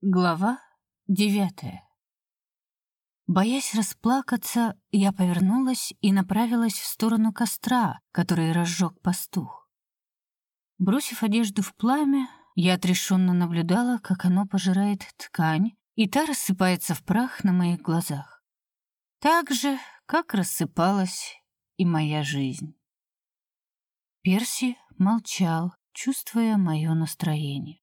Глава девятая. Боясь расплакаться, я повернулась и направилась в сторону костра, который разжег пастух. Бросив одежду в пламя, я отрешенно наблюдала, как оно пожирает ткань, и та рассыпается в прах на моих глазах. Так же, как рассыпалась и моя жизнь. Перси молчал, чувствуя мое настроение.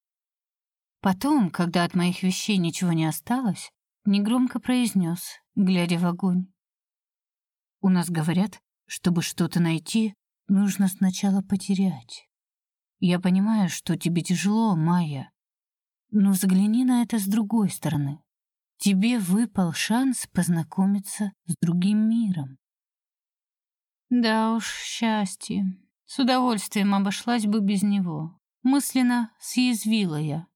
Потом, когда от моих вещей ничего не осталось, негромко произнес, глядя в огонь. У нас говорят, чтобы что-то найти, нужно сначала потерять. Я понимаю, что тебе тяжело, Майя, но взгляни на это с другой стороны. Тебе выпал шанс познакомиться с другим миром. Да уж, счастье. С удовольствием обошлась бы без него. Мысленно съязвила я.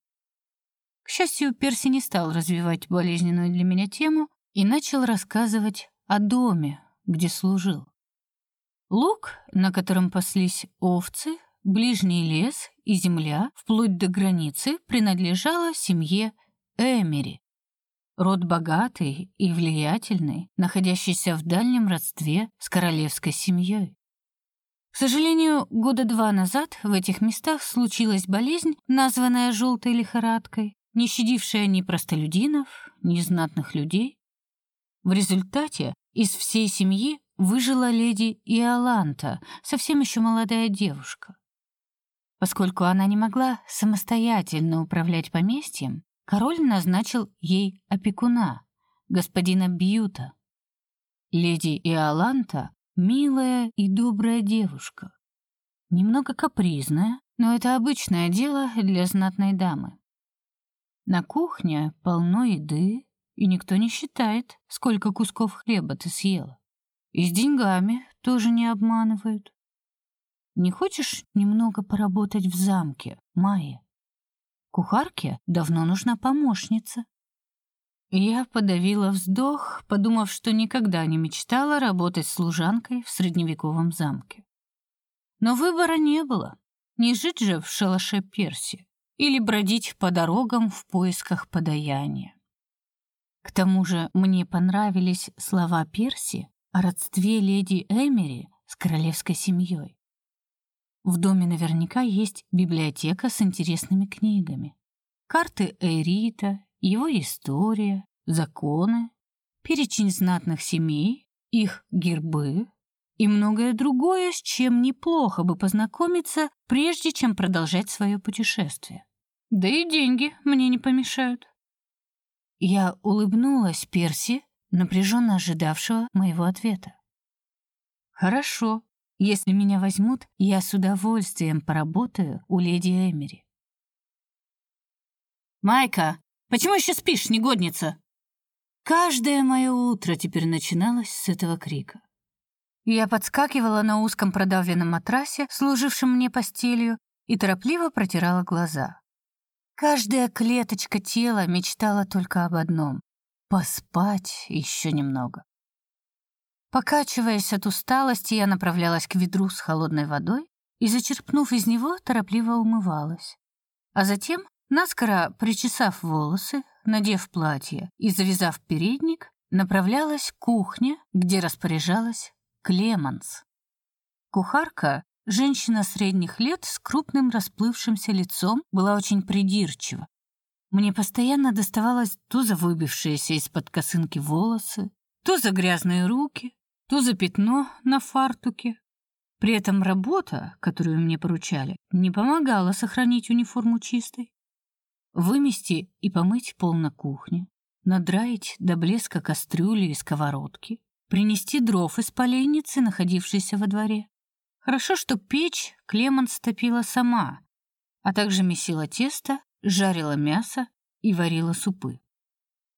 К счастью, Перси не стал развивать болезненную для меня тему и начал рассказывать о доме, где служил. Луг, на котором паслись овцы, ближний лес и земля, вплоть до границы, принадлежала семье Эмери. Род богатый и влиятельный, находящийся в дальнем родстве с королевской семьей. К сожалению, года два назад в этих местах случилась болезнь, названная желтой лихорадкой, не щадившая ни простолюдинов, ни знатных людей. В результате из всей семьи выжила леди Иоланта, совсем еще молодая девушка. Поскольку она не могла самостоятельно управлять поместьем, король назначил ей опекуна, господина Бьюта. Леди Иоланта — милая и добрая девушка. Немного капризная, но это обычное дело для знатной дамы. На кухне полно еды, и никто не считает, сколько кусков хлеба ты съела. И с деньгами тоже не обманывают. Не хочешь немного поработать в замке, Майя? Кухарке давно нужна помощница. Я подавила вздох, подумав, что никогда не мечтала работать служанкой в средневековом замке. Но выбора не было. Не жить же в шалаше Перси или бродить по дорогам в поисках подаяния. К тому же мне понравились слова Перси о родстве леди Эмери с королевской семьей. В доме наверняка есть библиотека с интересными книгами. Карты Эрита, его история, законы, перечень знатных семей, их гербы и многое другое, с чем неплохо бы познакомиться, прежде чем продолжать свое путешествие. Да и деньги мне не помешают. Я улыбнулась Перси, напряженно ожидавшего моего ответа. Хорошо, если меня возьмут, я с удовольствием поработаю у леди Эмери. Майка, почему еще спишь, негодница? Каждое мое утро теперь начиналось с этого крика. Я подскакивала на узком продавленном матрасе, служившем мне постелью, и торопливо протирала глаза. Каждая клеточка тела мечтала только об одном — поспать еще немного. Покачиваясь от усталости, я направлялась к ведру с холодной водой и, зачерпнув из него, торопливо умывалась. А затем, наскоро причесав волосы, надев платье и завязав передник, направлялась к кухне, где распоряжалась Клеманс. Кухарка Женщина средних лет с крупным расплывшимся лицом была очень придирчива. Мне постоянно доставалось то за выбившиеся из-под косынки волосы, то за грязные руки, то за пятно на фартуке. При этом работа, которую мне поручали, не помогала сохранить униформу чистой. Вымести и помыть пол на кухне, надраить до блеска кастрюли и сковородки, принести дров из поленницы, находившейся во дворе, Хорошо, что печь Клеман стопила сама, а также месила тесто, жарила мясо и варила супы.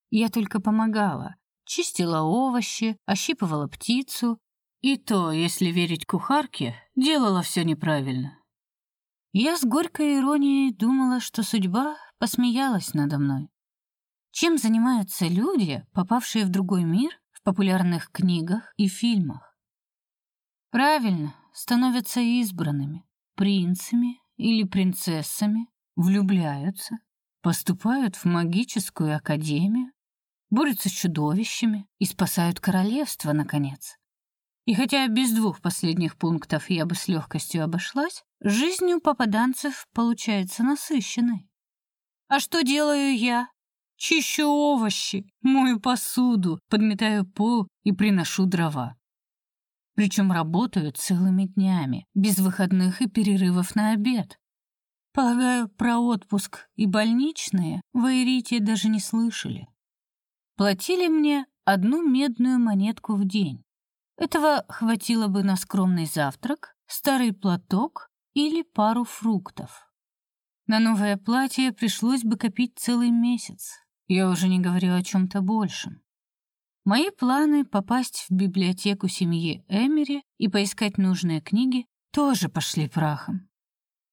Я только помогала, чистила овощи, ощипывала птицу, и то, если верить кухарке, делала все неправильно. Я с горькой иронией думала, что судьба посмеялась надо мной. Чем занимаются люди, попавшие в другой мир в популярных книгах и фильмах? Правильно, становятся избранными, принцами или принцессами, влюбляются, поступают в магическую академию, борются с чудовищами и спасают королевство, наконец. И хотя без двух последних пунктов я бы с легкостью обошлась, жизнь у попаданцев получается насыщенной. А что делаю я? Чищу овощи, мою посуду, подметаю пол и приношу дрова. Причем работаю целыми днями, без выходных и перерывов на обед. Полагаю, про отпуск и больничные в Айрите даже не слышали. Платили мне одну медную монетку в день. Этого хватило бы на скромный завтрак, старый платок или пару фруктов. На новое платье пришлось бы копить целый месяц. Я уже не говорю о чем то большем. Мои планы попасть в библиотеку семьи Эмери и поискать нужные книги тоже пошли прахом.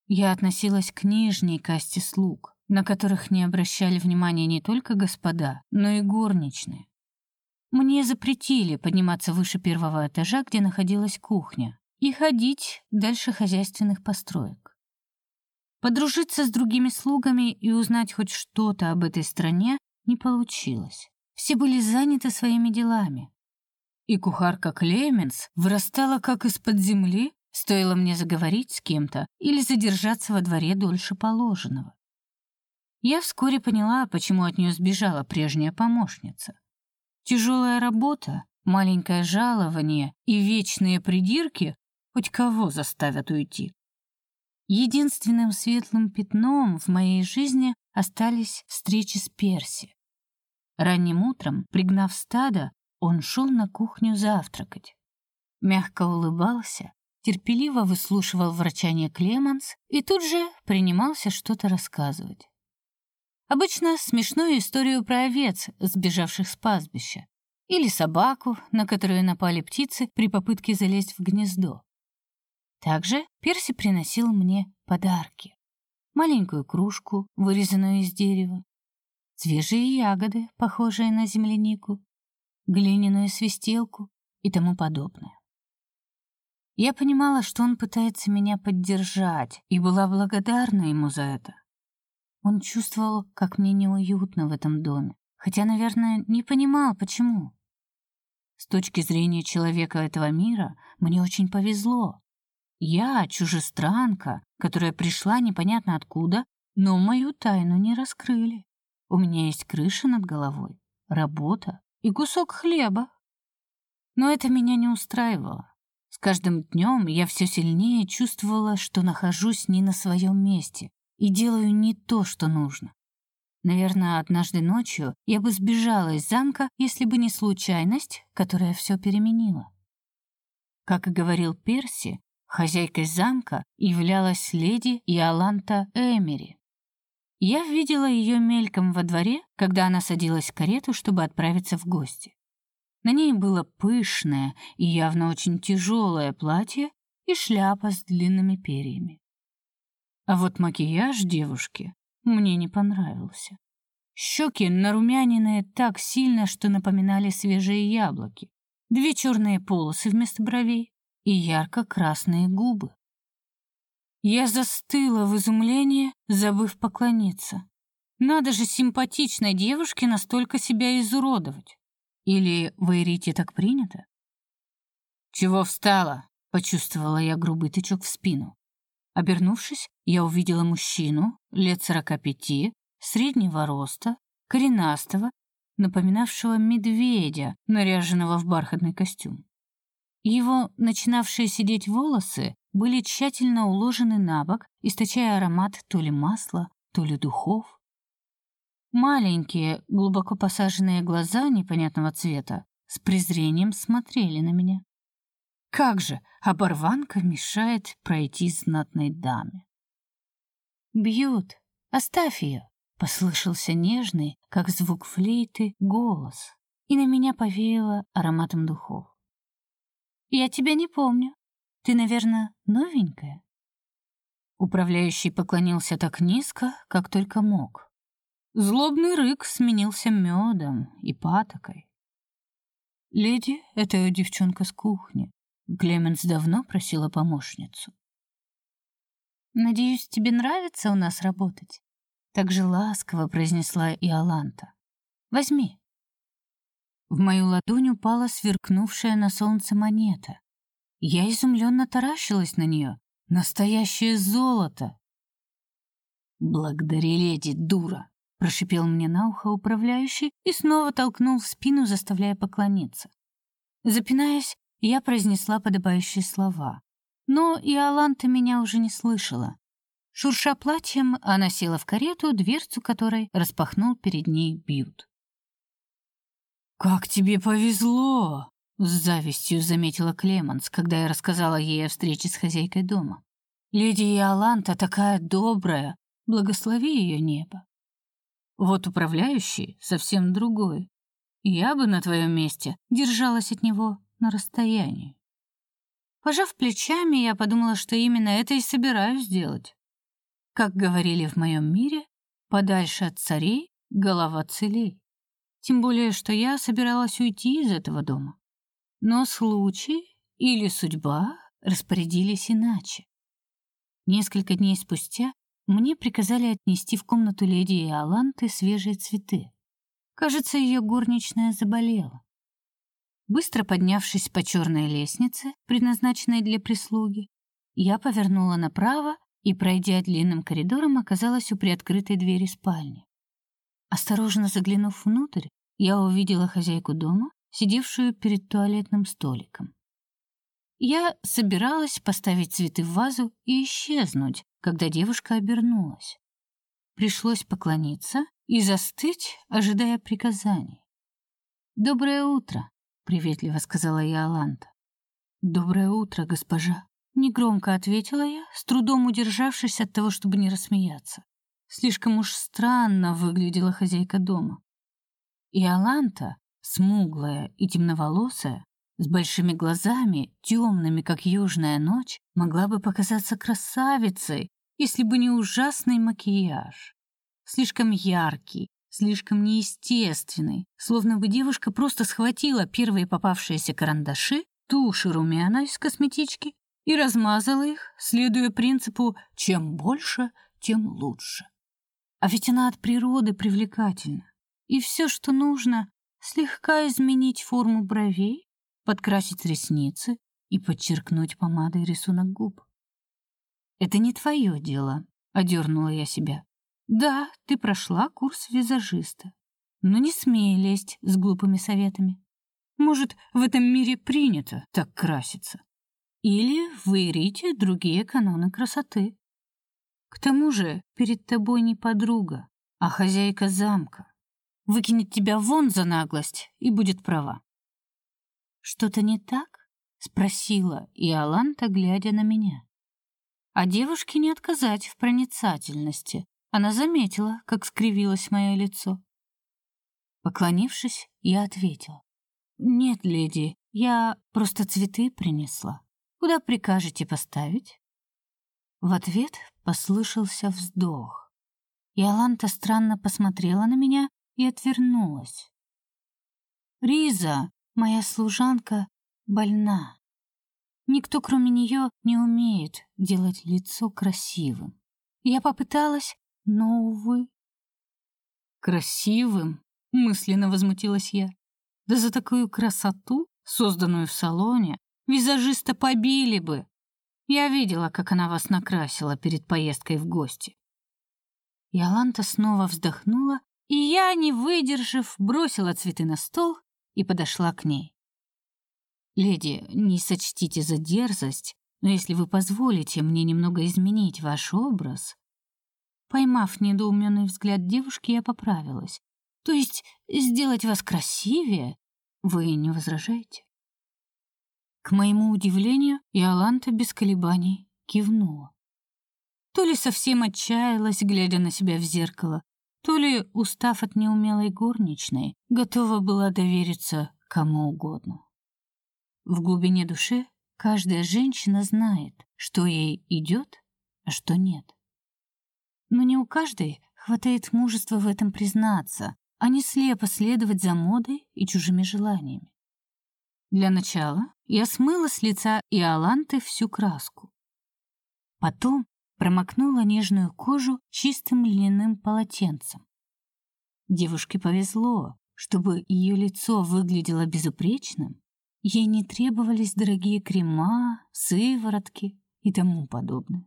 Я относилась к нижней касте слуг, на которых не обращали внимания не только господа, но и горничные. Мне запретили подниматься выше первого этажа, где находилась кухня, и ходить дальше хозяйственных построек. Подружиться с другими слугами и узнать хоть что-то об этой стране не получилось. Все были заняты своими делами. И кухарка Клеменс вырастала как из-под земли, стоило мне заговорить с кем-то или задержаться во дворе дольше положенного. Я вскоре поняла, почему от нее сбежала прежняя помощница. Тяжелая работа, маленькое жалование и вечные придирки хоть кого заставят уйти. Единственным светлым пятном в моей жизни остались встречи с Перси. Ранним утром, пригнав стадо, он шел на кухню завтракать. Мягко улыбался, терпеливо выслушивал врачание Клеманс и тут же принимался что-то рассказывать. Обычно смешную историю про овец, сбежавших с пастбища, или собаку, на которую напали птицы при попытке залезть в гнездо. Также Перси приносил мне подарки. Маленькую кружку, вырезанную из дерева, свежие ягоды, похожие на землянику, глиняную свистелку и тому подобное. Я понимала, что он пытается меня поддержать, и была благодарна ему за это. Он чувствовал, как мне неуютно в этом доме, хотя, наверное, не понимал, почему. С точки зрения человека этого мира, мне очень повезло. Я чужестранка, которая пришла непонятно откуда, но мою тайну не раскрыли. У меня есть крыша над головой, работа и кусок хлеба. Но это меня не устраивало. С каждым днем я все сильнее чувствовала, что нахожусь не на своем месте, и делаю не то, что нужно. Наверное, однажды ночью я бы сбежала из замка, если бы не случайность, которая все переменила. Как и говорил Перси, хозяйкой замка являлась леди Иоланта Эмери. Я видела ее мельком во дворе, когда она садилась в карету, чтобы отправиться в гости. На ней было пышное и явно очень тяжелое платье и шляпа с длинными перьями. А вот макияж девушки мне не понравился. Щеки нарумяненные так сильно, что напоминали свежие яблоки. Две черные полосы вместо бровей и ярко-красные губы. Я застыла в изумлении, забыв поклониться. Надо же симпатичной девушке настолько себя изуродовать. Или в Эрите так принято? Чего встала? Почувствовала я грубый тычок в спину. Обернувшись, я увидела мужчину лет сорока пяти, среднего роста, коренастого, напоминавшего медведя, наряженного в бархатный костюм. Его начинавшие сидеть волосы были тщательно уложены на бок, источая аромат то ли масла, то ли духов. Маленькие, глубоко посаженные глаза непонятного цвета с презрением смотрели на меня. Как же оборванка мешает пройти знатной даме? «Бьют! Оставь ее!» — послышался нежный, как звук флейты, голос, и на меня повеяло ароматом духов. «Я тебя не помню. Ты, наверное, новенькая?» Управляющий поклонился так низко, как только мог. Злобный рык сменился медом и патокой. «Леди — это девчонка с кухни. Клеменс давно просила помощницу. Надеюсь, тебе нравится у нас работать. так же ласково произнесла Иоланта. Возьми. В мою ладонь упала сверкнувшая на солнце монета. Я изумленно таращилась на нее. Настоящее золото. Благодари, леди, дура, прошипел мне на ухо управляющий и снова толкнул в спину, заставляя поклониться. Запинаясь, я произнесла подобающие слова. Но и Аланта меня уже не слышала. Шурша платьем, она села в карету, дверцу которой распахнул перед ней Бьют. «Как тебе повезло!» — с завистью заметила Клеманс, когда я рассказала ей о встрече с хозяйкой дома. «Леди Иоланта такая добрая, благослови ее небо. Вот управляющий совсем другой. Я бы на твоем месте держалась от него на расстоянии. Пожав плечами, я подумала, что именно это и собираюсь сделать. Как говорили в моем мире, подальше от царей голова целей. Тем более, что я собиралась уйти из этого дома. Но случай или судьба распорядились иначе. Несколько дней спустя мне приказали отнести в комнату леди Иоланты свежие цветы. Кажется, ее горничная заболела. Быстро поднявшись по черной лестнице, предназначенной для прислуги, я повернула направо и, пройдя длинным коридором, оказалась у приоткрытой двери спальни. Осторожно заглянув внутрь, я увидела хозяйку дома, сидевшую перед туалетным столиком. Я собиралась поставить цветы в вазу и исчезнуть, когда девушка обернулась. Пришлось поклониться и застыть, ожидая приказаний. «Доброе утро», — приветливо сказала я Аланта. «Доброе утро, госпожа», — негромко ответила я, с трудом удержавшись от того, чтобы не рассмеяться. Слишком уж странно выглядела хозяйка дома. И Аланта, смуглая и темноволосая, с большими глазами, темными, как южная ночь, могла бы показаться красавицей, если бы не ужасный макияж слишком яркий, слишком неестественный, словно бы девушка просто схватила первые попавшиеся карандаши, тушь румяна из косметички и размазала их, следуя принципу «чем больше, тем лучше». А ведь она от природы привлекательна. И все, что нужно, слегка изменить форму бровей, подкрасить ресницы и подчеркнуть помадой рисунок губ. «Это не твое дело», — одернула я себя. Да, ты прошла курс визажиста. Но не смей лезть с глупыми советами. Может, в этом мире принято так краситься. Или Рите другие каноны красоты. К тому же, перед тобой не подруга, а хозяйка замка. Выкинет тебя вон за наглость и будет права. Что-то не так? спросила Иоланта, глядя на меня. А девушке не отказать в проницательности, она заметила, как скривилось мое лицо. Поклонившись, я ответила: "Нет, леди, я просто цветы принесла. Куда прикажете поставить?" В ответ послышался вздох. Иоланта странно посмотрела на меня и отвернулась. Риза, моя служанка, больна. Никто, кроме нее, не умеет делать лицо красивым. Я попыталась, но, увы... Красивым, мысленно возмутилась я. Да за такую красоту, созданную в салоне, визажиста побили бы. Я видела, как она вас накрасила перед поездкой в гости. Яланта снова вздохнула, и я, не выдержав, бросила цветы на стол и подошла к ней. Леди, не сочтите за дерзость, но если вы позволите мне немного изменить ваш образ, Поймав недоуменный взгляд девушки, я поправилась. То есть сделать вас красивее? Вы не возражаете? К моему удивлению, Иоланта без колебаний кивнула. То ли совсем отчаялась, глядя на себя в зеркало, то ли, устав от неумелой горничной, готова была довериться кому угодно. В глубине души каждая женщина знает, что ей идет, а что нет. Но не у каждой хватает мужества в этом признаться, а не слепо следовать за модой и чужими желаниями. Для начала я смыла с лица Иоланты всю краску. Потом, промокнула нежную кожу чистым льняным полотенцем. Девушке повезло, чтобы ее лицо выглядело безупречным. Ей не требовались дорогие крема, сыворотки и тому подобное.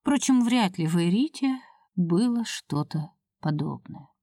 Впрочем, вряд ли в Эрите было что-то подобное.